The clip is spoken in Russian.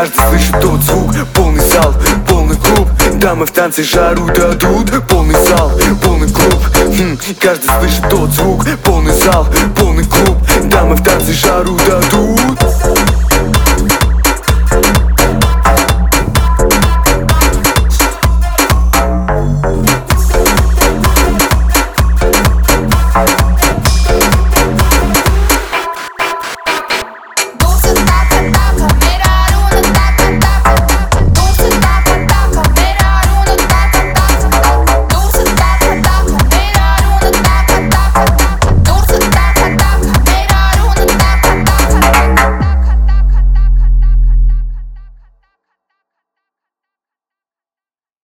Каждый слышит тот звук Полный зал, полный клуб Дамы в танце жару дадут Полный зал, полный клуб хм, Каждый слышит тот звук Полный зал, полный клуб Дамы в танце жару дадут